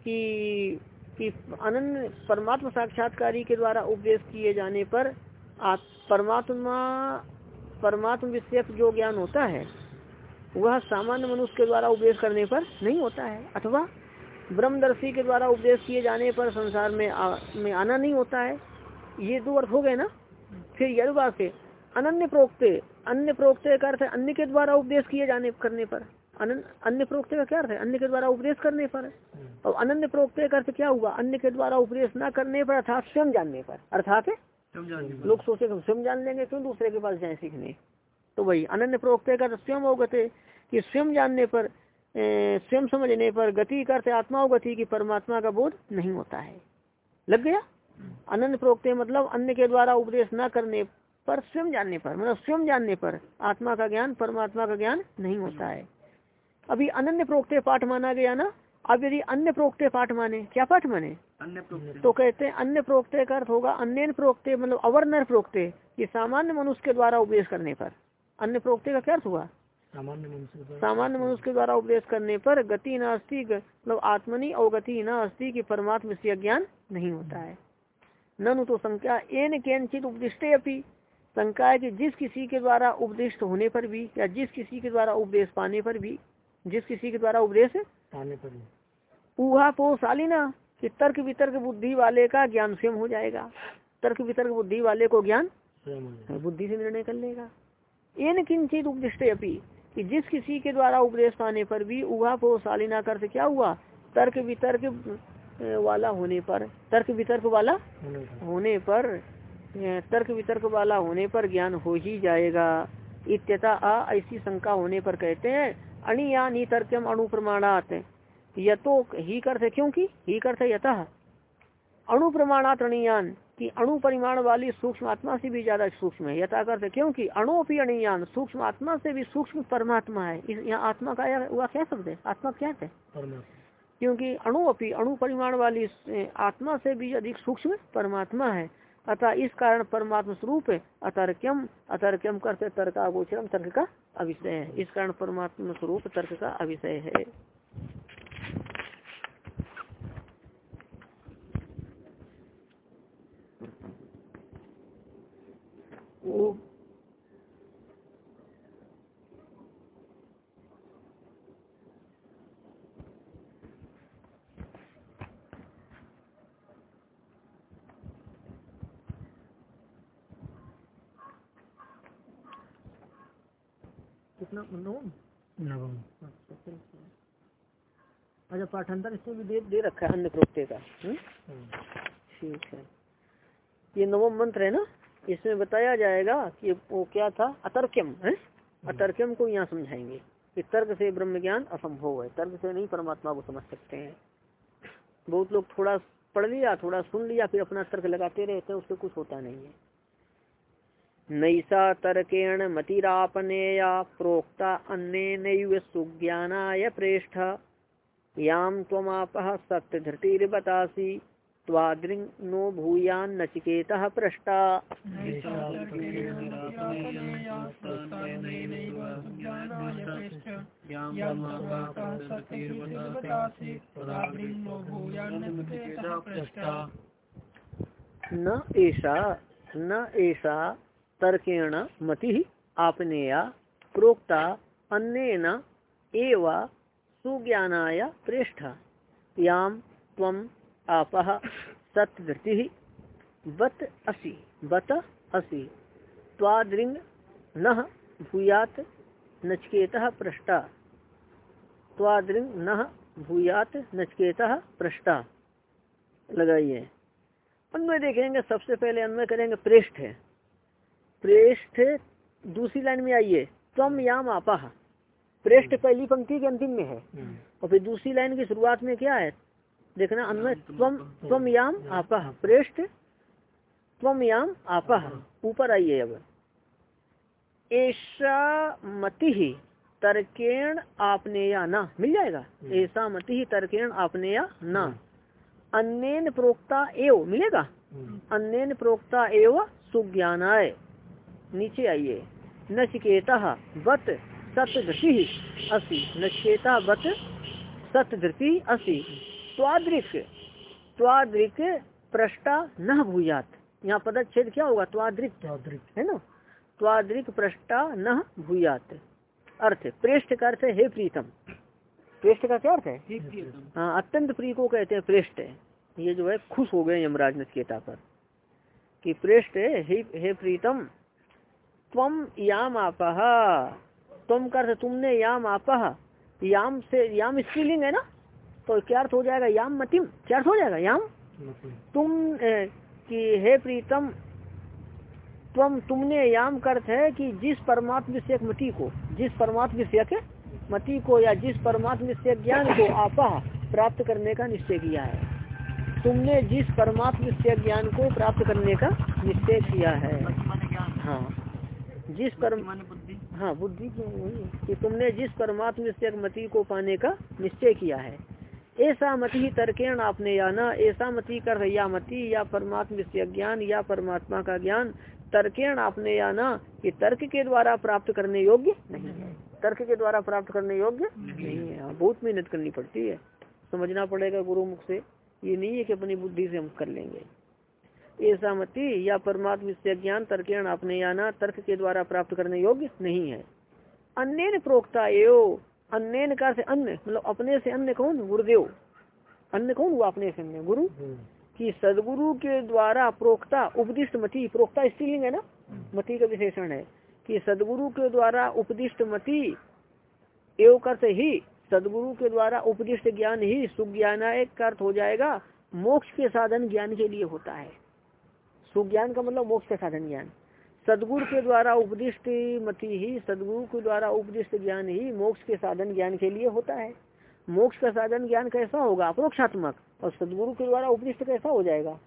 कि कि अनन्य परमात्मा साक्षात्कारी के द्वारा उपदेश किए जाने पर परमात्मा परमात्मा विषय जो ज्ञान होता है वह सामान्य मनुष्य के द्वारा उपदेश करने पर नहीं होता है। अथवा ब्रह्मदर्शी के द्वारा उपदेश किए जाने पर संसार में आ, में आना नहीं होता है। ये दो अर्थ हो गए ना? फिर यदवा से अनन्य प्रोक्ते अन्य प्रोक्ते का अर्थ है अन्य के द्वारा उपदेश किए जाने करने पर। अन्य प्रोक्त का क्या अर्थ है? अन्य के द्वारा उपदेश करने पर। और अनन्य प्रोक्त का अर्थ क्या हुआ? अन्य के द्वारा उपदेश न करने पर अर्थात स्वयं जानने पर। अर्थात लोग सोचे हम स्वयं जान लेंगे क्यों दूसरे के पास जाए सीखने? तो वही अनन्य प्रोक्त का स्वयं अवगत कि स्वयं जानने पर स्वयं समझने पर गति करते आत्मा गति की परमात्मा का बोध नहीं होता है। लग गया? अनन्य प्रोक्त मतलब अन्य के द्वारा उपदेश न करने पर स्वयं जानने पर मतलब स्वयं जानने पर आत्मा का ज्ञान परमात्मा का ज्ञान नहीं होता है। अभी अनन्य प्रोक्ते पाठ माना गया ना? अब यदि अन्य प्रोक्ते पाठ माने क्या पाठ माने? अन्य तो कहते हैं अन्य प्रोक्ते का अर्थ होगा अन्य प्रोक्ते मतलब अवर्नर प्रोक्ते ये सामान्य मनुष्य के द्वारा उपदेश करने पर। अन्य प्रोक्ते का क्या अर्थ हुआ? सामान्य मनुष्य सामान्य मनुष्य के द्वारा उपदेश करने पर गति न अस्थि मतलब आत्मनि और गति न की परमात्म से ज्ञान नहीं होता है। ननु तो संख्या एन केनचित उपदिष्टे अपनी शंका है कि जिस किसी के द्वारा उपदिष्ट होने पर भी या जिस किसी के द्वारा उपदेश पाने पर भी जिस किसी के द्वारा उपदेश पाने पर भी। ऊहा पोशालिना कि तर्क वितर्क बुद्धि वाले का ज्ञान स्वयं हो जाएगा। तर्क वितर्क बुद्धि वाले को ज्ञान बुद्धि से निर्णय कर लेगा। इन किंचित उपदिष्ट अपी कि जिस किसी के द्वारा उपदेश पाने पर भी उहा पोशालिना कर क्या हुआ? तर्क वितर्क वाला होने पर तर्क वितर्क वाला होने पर तर्क वितर्क वाला होने पर ज्ञान हो ही जाएगा। इत्यता आ ऐसी शंका होने पर कहते हैं अणियान ही तर्कम अणुप्रमाणात। यतो ही करते क्योंकि ही करते यथ अणुप्रमाणात अणियान कि अणु परिमाण वाली सूक्ष्म आत्मा से भी ज़्यादा सूक्ष्म है। यथा करते क्योंकि अणुपी अणियान सूक्ष्म आत्मा से भी सूक्ष्म परमात्मा है। इस यहाँ आत्मा का हुआ क्या शब्द है? आत्मा क्या है? क्योंकि अणुपी अणु परिमाण वाली आत्मा से भी अधिक सूक्ष्म परमात्मा है। अतः इस कारण परमात्म स्वरूप अतर्क्यम अतर्क्यम करते तर्क अगोचरम तर्क का अविषय है। इस कारण परमात्म स्वरूप तर्क का अविषय है। वो कितना नवम अच्छा पाठांतर इसमें भी दे दे रखा है प्रोक्ते का। हम्म? ठीक है। ये नवम मंत्र है ना? इसमें बताया जाएगा कि वो क्या था? अतर्क्यम है? अतर्क्यम को यहाँ समझाएँगे कि तर्क से ब्रह्म ज्ञान असंभव है। तर्क से नहीं परमात्मा को समझ सकते हैं। बहुत लोग थोड़ा पढ़ लिया थोड़ा सुन लिया फिर अपना तर्क लगाते रहते हैं उससे कुछ होता नहीं है। नैसा तर्केण मतिरापनेया प्रोक्ता अन्य सुज्ञानाय प्रेष्ठ। याम त्वमापः सत्यधृतिर्बतासी त्वादृङ्नो भूयान् नचिकेतः पृष्टा न ऐसा न ऐसा तर्केण मति आपनेया, प्रोक्ता, अन्येन एव सुज्ञानाय प्रेष्ठ। याम तम आप बत असि बत असि। त्वादृंग न भूयात नचकेत पृष्ठा त्वादृंग न भूयात नचकेत पृष्ठा लगाइए। अन्वय देखेंगे, सबसे पहले अन्वय करेंगे, प्रेष्ठ है। प्रेष्ठ दूसरी लाइन में आइए। तम याम आपा। प्रेष्ठ पहली पंक्ति के अंतिम में है। हम्म। और फिर दूसरी लाइन की शुरुआत में क्या है? देखना अन्वय तम तम याम आपा। प्रेष्ठ तम याम आपा। ऊपर आइए अब। ऐसा मति ही तर्केण आपने या ना। मिल जाएगा? हम्म। ऐसा मति ही तर्केण आपने या ना। हम्म। अन्य प्रोक्ता एव। मिलेगा? अन्य प्रोक्ता एव सुज्ञानाय। नीचे आइए। नचिकेता बत सतधृति असी। नचिकेता बत सतधृति असी। स्वादृक स्वादृक प्रष्टा न भूयात। यहाँ पदच्छेद क्या होगा? त्वादृक। है ना? त्वादृक प्रष्टा न भूयात। अर्थ प्रेष्ठ का अर्थ है प्रीतम। प्रेष्ठ का क्या अर्थ है? हाँ अत्यंत प्रिय को कहते हैं प्रेष्ठ। ये जो है खुश हो गए यमराज नचकेता पर। कि प्रेष्ठ हे प्रीतम। तम याम आप। तुम कर तुमने याम आप। याम से याम स्त्रीलिंग है ना? तो क्या अर्थ हो जाएगा? याम मतिम। क्या अर्थ हो जाएगा? याम? तुम कि हे प्रीतम तुम तुमने याम अर्थ है कि जिस परमात्म विषय मति को जिस परमात्म विषय मति को या जिस परमात्म विषय ज्ञान को आपा प्राप्त करने का निश्चय किया है। तुमने जिस परमात्म विषय ज्ञान को प्राप्त करने का निश्चय किया है। हाँ। जिस परम हाँ बुद्धि कि तुमने जिस परमात्म से मति को पाने का निश्चय किया है। ऐसा मति ही तर्केण आपने या ना ऐसा मति कर या मति या परमात्म से ज्ञान या परमात्मा का ज्ञान तर्केण आपने या ना कि तर्क के द्वारा प्राप्त करने योग्य नहीं है। तर्क के द्वारा प्राप्त करने योग्य नहीं है। हाँ, बहुत मेहनत करनी पड़ती है। समझना पड़ेगा गुरु मुख से। ये नहीं है कि अपनी बुद्धि से हम कर लेंगे। ऐसा मति या परमात्म से ज्ञान तर्केण अपने याना तर्क के द्वारा प्राप्त करने योग्य नहीं है। अन्य प्रोक्ता एवं अन्य का से अन्य मतलब अपने से अन्य कौन? गुरुदेव। अन्य कौन हुआ अपने से अन्य? गुरु? हम्म। कि सदगुरु के द्वारा प्रोक्ता उपदिष्ट मति प्रोक्ता स्त्रीलिंग है ना? हम्म। मति का विशेषण है। कि सदगुरु के द्वारा उपदिष्ट मति एवं करते ही सदगुरु के द्वारा उपदिष्ट ज्ञान ही सुज्ञान का अर्थ हो जाएगा मोक्ष के साधन ज्ञान के लिए होता है। सुज्ञान का मतलब मोक्ष का साधन ज्ञान। सदगुरु के द्वारा उपदिष्ट मति ही, सदगुरु के द्वारा उपदिष्ट ज्ञान ही मोक्ष के साधन ज्ञान के लिए होता है। मोक्ष का साधन ज्ञान कैसा होगा? अप्रोक्षात्मक और सदगुरु के द्वारा उपदिष्ट कैसा हो जाएगा?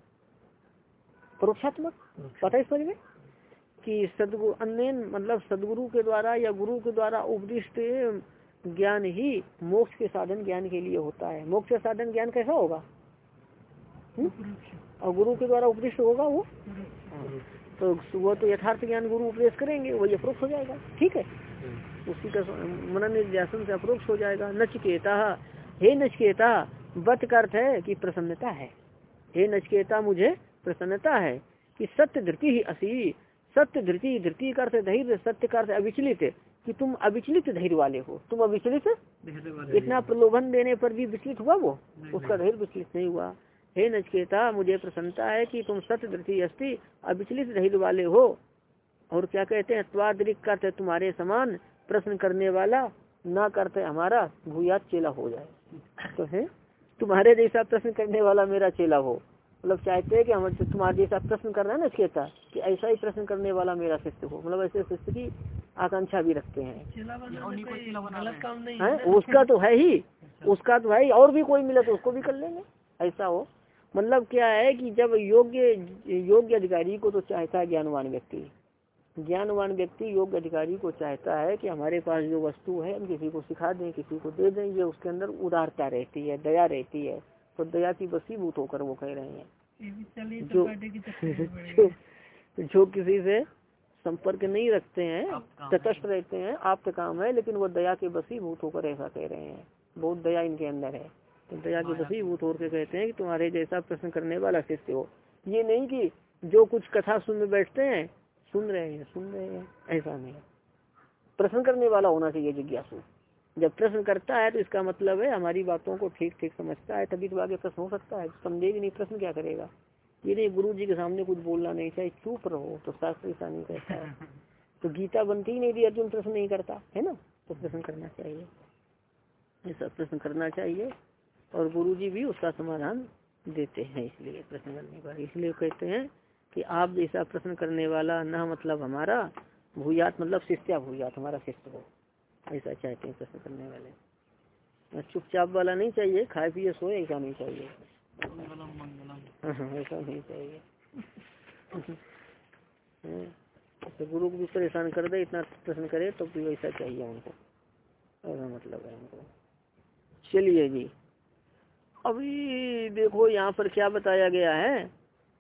परोक्षात्मक। पता है समझ में? कि सदगुरु अन्य मतलब सदगुरु के द्वारा या गुरु के द्वारा उपदिष्ट ज्ञान ही मोक्ष के साधन ज्ञान के लिए होता है। मोक्ष का साधन ज्ञान कैसा होगा? हुँ? और गुरु के द्वारा उपदिष्ट होगा वो। तो वो तो यथार्थ ज्ञान गुरु उपदेश करेंगे वही अप्रोक्ष हो जाएगा। ठीक है? उसी का मनन निर्ध्यासन से अप्रोक्ष हो जाएगा। नचकेता हे नचकेता वत का अर्थ है कि प्रसन्नता है। हे नचकेता मुझे प्रसन्नता है कि सत्य धृति ही असी। सत्य धृति धृति का अर्थ धैर्य सत्य का अर्थ अविचलित कि तुम अविचलित धैर्य वाले हो। तुम अविचलित? इतना प्रलोभन देने पर भी विचलित हुआ वो? उसका धैर्य विचलित नहीं हुआ। हे नचकेता मुझे प्रसन्नता है कि तुम सत्य धृति अस्थि अविचलित धैर्य वाले हो। और क्या कहते हैं त्वादरिक करते तुम्हारे समान प्रश्न करने वाला ना करते हमारा भूयात चेला हो जाए। तो है? तुम्हारे जैसा प्रश्न करने वाला मेरा चेला हो। मतलब चाहते हैं कि हम तुम्हारे जैसा प्रश्न कर रहे हैं ना कहता कि ऐसा ही प्रश्न करने वाला मेरा शिष्य हो। मतलब ऐसे शिष्य की आकांक्षा भी रखते हैं। है? उसका तो है ही। उसका तो है ही और भी कोई मिले तो उसको भी कर लेंगे। ऐसा हो। मतलब क्या है कि जब योग्य योग्य अधिकारी को तो चाहता है ज्ञानवान व्यक्ति। ज्ञानवान व्यक्ति योग्य अधिकारी को चाहता है कि हमारे पास जो वस्तु है हम किसी को सिखा दें किसी को दे दें ये उसके अंदर उदारता रहती है दया रहती है। तो दया की बसीभूत होकर वो कह रहे हैं। जो जो, <laughs> जो किसी से संपर्क नहीं रखते हैं तटस्थ रहते हैं आपका काम है लेकिन वो दया के बसीभूत होकर ऐसा कह रहे हैं। बहुत दया इनके अंदर है। तो दया के बसीभूत के कहते हैं कि तुम्हारे जैसा प्रश्न करने वाला शिष्य हो। ये नहीं कि जो कुछ कथा सुनने बैठते हैं सुन रहे हैं सुन रहे हैं ऐसा नहीं। प्रश्न करने वाला होना चाहिए जिज्ञासु। जब प्रश्न करता है तो इसका मतलब है हमारी बातों को ठीक ठीक समझता है तभी तो आगे प्रश्न हो सकता है। समझेगी नहीं प्रश्न क्या करेगा? ये नहीं गुरु जी के सामने कुछ बोलना नहीं चाहिए चुप रहो तो शास्त्र ऐसा नहीं कहता। है <laughs> तो गीता बनती ही नहीं थी अर्जुन प्रश्न नहीं करता है ना? तो प्रश्न करना चाहिए। ऐसा प्रश्न करना चाहिए। और गुरु जी भी उसका समाधान देते हैं इसलिए प्रश्न करने का इसलिए कहते हैं कि आप जैसा प्रश्न करने वाला न मतलब हमारा भूयात मतलब शिष्या भूयात हमारा शिष्य हो। ऐसा चाहते हैं प्रश्न करने वाले। चुपचाप वाला नहीं चाहिए खाए पिए सोए ऐसा नहीं चाहिए। ऐसा नहीं चाहिए। तो गुरु को भी परेशान कर दे इतना प्रश्न करे तो भी वैसा चाहिए उनको। ऐसा मतलब है उनको। चलिए जी। अभी देखो यहाँ पर क्या बताया गया है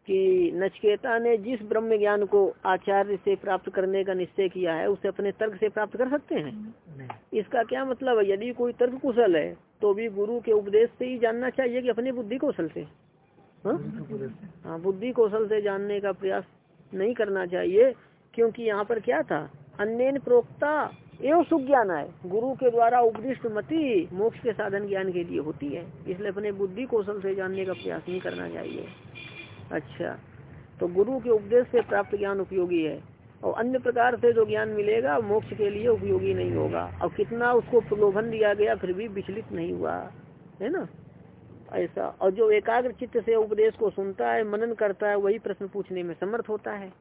कि नचकेता ने जिस ब्रह्म ज्ञान को आचार्य से प्राप्त करने का निश्चय किया है उसे अपने तर्क से प्राप्त कर सकते हैं? इसका क्या मतलब है? यदि कोई तर्क कुशल है तो भी गुरु के उपदेश से ही जानना चाहिए कि अपने बुद्धि कौशल से। हाँ, हाँ बुद्धि कौशल से जानने का प्रयास नहीं करना चाहिए क्योंकि यहाँ पर क्या था? अन्य प्रोक्ता एवं सुज्ञान है। गुरु के द्वारा उपदिष्ट मति मोक्ष के साधन ज्ञान के लिए होती है। इसलिए अपने बुद्धि कौशल से जानने का प्रयास नहीं करना चाहिए। अच्छा तो गुरु के उपदेश से प्राप्त ज्ञान उपयोगी है। और अन्य प्रकार से जो ज्ञान मिलेगा मोक्ष के लिए उपयोगी नहीं होगा। और कितना उसको प्रलोभन दिया गया फिर भी विचलित नहीं हुआ। है ना? ऐसा। और जो एकाग्र चित्त से उपदेश को सुनता है मनन करता है वही प्रश्न पूछने में समर्थ होता है।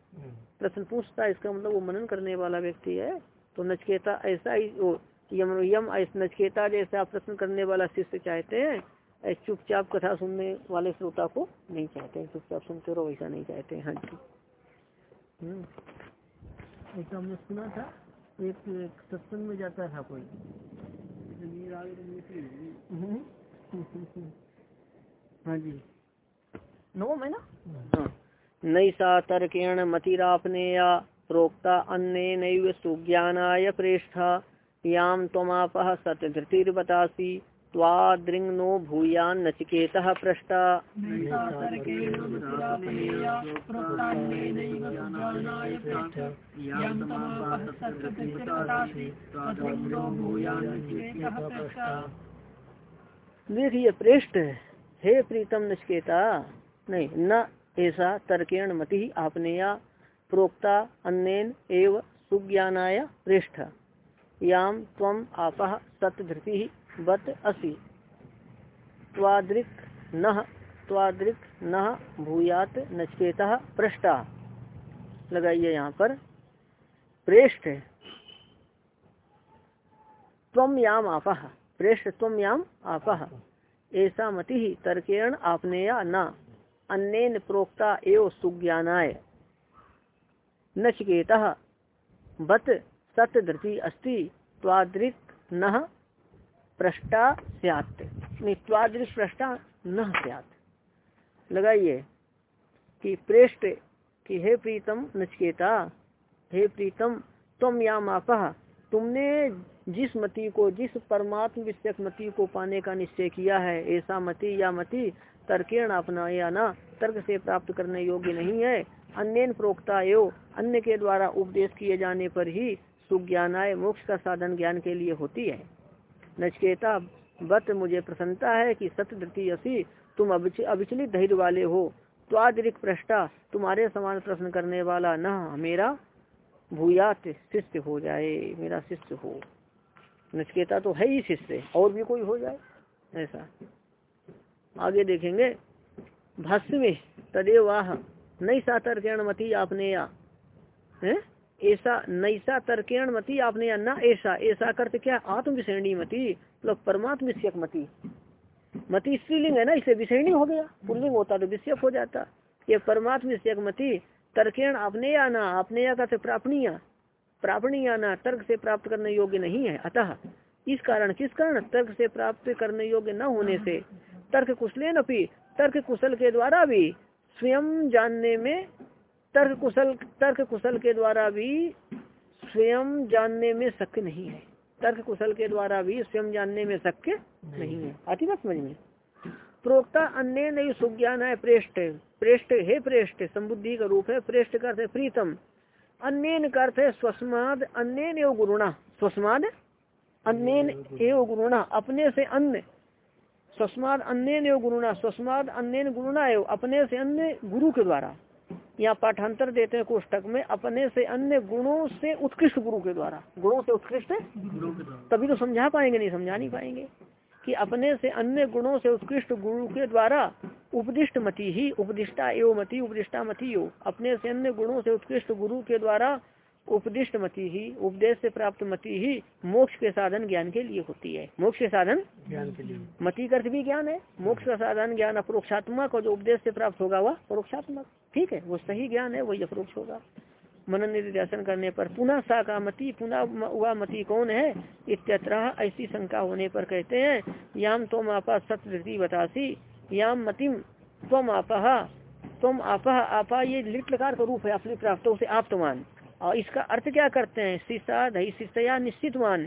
प्रश्न पूछता है इसका मतलब वो मनन करने वाला व्यक्ति है। तो नचकेता ऐसा ही यम यम नचकेता जैसा प्रश्न करने वाला शिष्य चाहते हैं चुपचाप कथा सुनने वाले श्रोता को नहीं चाहते हैं। चुपचाप सुनते रहो ऐसा नहीं चाहते हैं। हाँ जी। हम्म। ऐसा हमने सुना था एक सत्संग में जाता था कोई। हम्म। हाँ जी। नो मैं ना? हाँ। नई सा तर्केण मतिरापने या प्रोक्ता अन्य सुज्ञानाय प्रेष्ठा। याम तमाप सत्यधृतिर्बतासी त्वादृङ्नो भूयान् नचिकेतः पृष्टा देखिए पृष्ठ हे प्रीतम नचकेता, नहीं, न ऐसा तर्केण मति आपने या प्रोक्ता अन्यन एव सुज्ञानाय पृष्ठ। याम तम आप सत्यधृति बत असी। त्वादृक न भूयात नचकेता पृष्ठा। लगाइए यहाँ पर। प्रेष्ठ तम याम आप। प्रेष्ठ तम याम आप। ऐसा मति तर्केण आपने या न। अन्यन प्रोक्ता एवं सुज्ञानाय। नचकेत बत धृति अस्ति, त्वादृक न पृष्ठा स्यात्। त्वादृक पृष्ठा न स्यात्। लगाइए कि प्रेष्ठ कि हे प्रीतम नचकेता, हे प्रीतम तुम या मापा तुमने जिस मति को, जिस परमात्म विषयक मति को पाने का निश्चय किया है, ऐसा मति या मति तर्केण अपना या ना, तर्क से प्राप्त करने योग्य नहीं है। अन्य प्रोक्ता एवं अन्य के द्वारा उपदेश किए जाने पर ही सुज्ञानाय मोक्ष का साधन ज्ञान के लिए होती है। नचकेता, बत, मुझे प्रसन्नता है कि सत्य असी तुम अविचलित धैर्य वाले हो। त्वादरिक पृष्ठा तुम्हारे समान प्रश्न करने वाला न, मेरा भूयात शिष्य हो जाए, मेरा शिष्य हो। नचकेता तो है ही शिष्य, और भी कोई हो जाए, ऐसा। आगे देखेंगे भाष्य तदेवाह। नई सा तर्केण मती आपने या। ऐसा नैसा तर्केण मती आपने या ना ऐसा। ऐसा करते क्या? आत्म विषयणी मती मतलब परमात्म विषयक मती। मति स्त्रीलिंग है ना, इसे विषयणी हो गया। पुल्लिंग होता तो विषयक हो जाता। ये परमात्म विषयक मति तर्केण आपने या ना, आपने या का प्रापणीय। प्रापणीय ना, तर्क से प्राप्त करने योग्य नहीं है। अतः, इस कारण, किस कारण? तर्क से प्राप्त करने योग्य न होने से। तर्क कुशले तर्क कुशल के द्वारा भी स्वयं जानने में तर्क कुशल तर्क कुशल के द्वारा भी स्वयं जानने में शक्य नहीं है। तर्क कुशल के द्वारा भी स्वयं जानने में शक्य नहीं है। आती बात समझ में? प्रोक्ता अन्य नहीं सुज्ञान है प्रेष्ठ। प्रेष्ठ है प्रेष्ठ संबुद्धि का रूप है प्रेष्ठ का अर्थ प्रीतम। अन्य का अर्थ है स्वस्माद अन्य गुरुणा। स्वस्माद अन्य एवं गुरुणा। अपने से अन्य स्वस्माद अन्य एवं गुरुणा स्वस्माद अन्य गुरुणा एवं अपने से अन्य गुरु के द्वारा। यहाँ पाठांतर देते हैं कोष्टक में अपने से अन्य गुणों से उत्कृष्ट गुरु के द्वारा। गुणों से उत्कृष्ट? तभी तो समझा पाएँगे नहीं समझा नहीं पाएँगे। कि अपने से अन्य गुणों से उत्कृष्ट गुरु के द्वारा उपदिष्ट मति ही उपदिष्टा एवं मति उपदिष्टा मति यो। अपने से अन्य गुणों से उत्कृष्ट गुरु के द्वारा उपदिष्ट मति ही उपदेश से प्राप्त मति ही मोक्ष के साधन ज्ञान के लिए होती है। मोक्ष के साधन? ज्ञान के लिए। मति का अर्थ भी ज्ञान है। मोक्ष का साधन ज्ञान अप्रोक्षात्मक और जो उपदेश से प्राप्त होगा वह परोक्षात्मक। ठीक है वो सही ज्ञान है वही अप्रोक्ष होगा। मनन निर्देशन करने पर पुनः सा का मति पुनः वह मति कौन है? इत्यत्र ऐसी शंका होने पर कहते हैं याम तुम आपा सत्य बतासी याम मतिम तुम आपा तुम आपा आपा ये लिट लकार का रूप है अपनी प्राप्तों से आपतमान और इसका अर्थ क्या करते हैं? शिष्टा दही शिष्टया निश्चितवान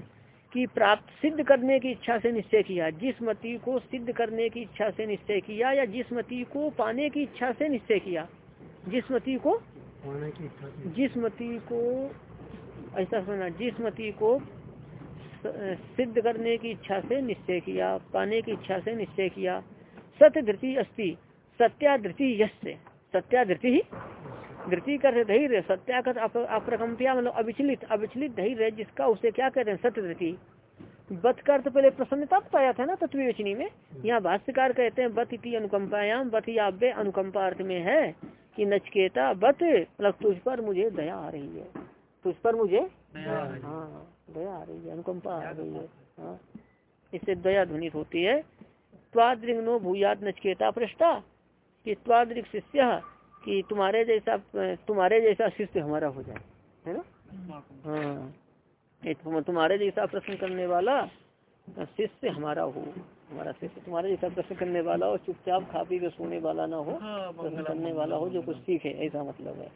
की प्राप्त सिद्ध करने की इच्छा से निश्चय किया। जिस मति को सिद्ध करने की इच्छा से निश्चय किया या जिस मति को पाने की इच्छा से निश्चय किया? जिस मति को? जिस मति को ऐसा सुना जिस मति को सिद्ध करने की इच्छा से निश्चय किया पाने की इच्छा से निश्चय किया। सत्य धृति अस्थि सत्याधृति यश सत्याधृति ही धृति कर धैर्य सत्यागत अप्रकम्पिया मतलब अविचलित अविचलित धैर्य जिसका उसे क्या कहते हैं? सत्य धृति बत का अर्थ पहले प्रसन्नता बताया था ना तत्वचनी में? यहाँ भाष्यकार कहते हैं बत इति अनुकंपायाम बत याव्य अनुकंपा अर्थ में है कि नचकेता बत मतलब तुझ पर मुझे दया आ रही है। तुझ पर मुझे हाँ। दया आ रही है अनुकंपा आ रही है। हाँ इससे दया ध्वनित होती है। त्वाद्रिंग नो भूयाद नचकेता पृष्ठा कि त्वाद्रिक शिष्य कि तुम्हारे जैसा तुम्हारे जैसा शिष्य हमारा हो जाए है ना? हाँ। तुम्हारे जैसा प्रश्न करने वाला शिष्य हमारा हो हमारा शिष्य तुम्हारे जैसा प्रश्न करने वाला हो चुपचाप खा पी के सोने वाला ना हो हाँ, प्रश्न करने वाला हो जो कुछ सीखे ऐसा मतलब है।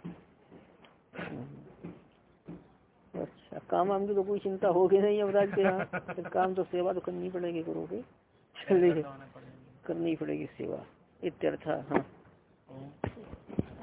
अच्छा काम वाम की तो कोई चिंता होगी नहीं अब राज्य यहाँ। <laughs> काम तो सेवा तो करनी पड़ेगी करोगे? चलिए करनी पड़ेगी सेवा। इत्यर्थ हाँ।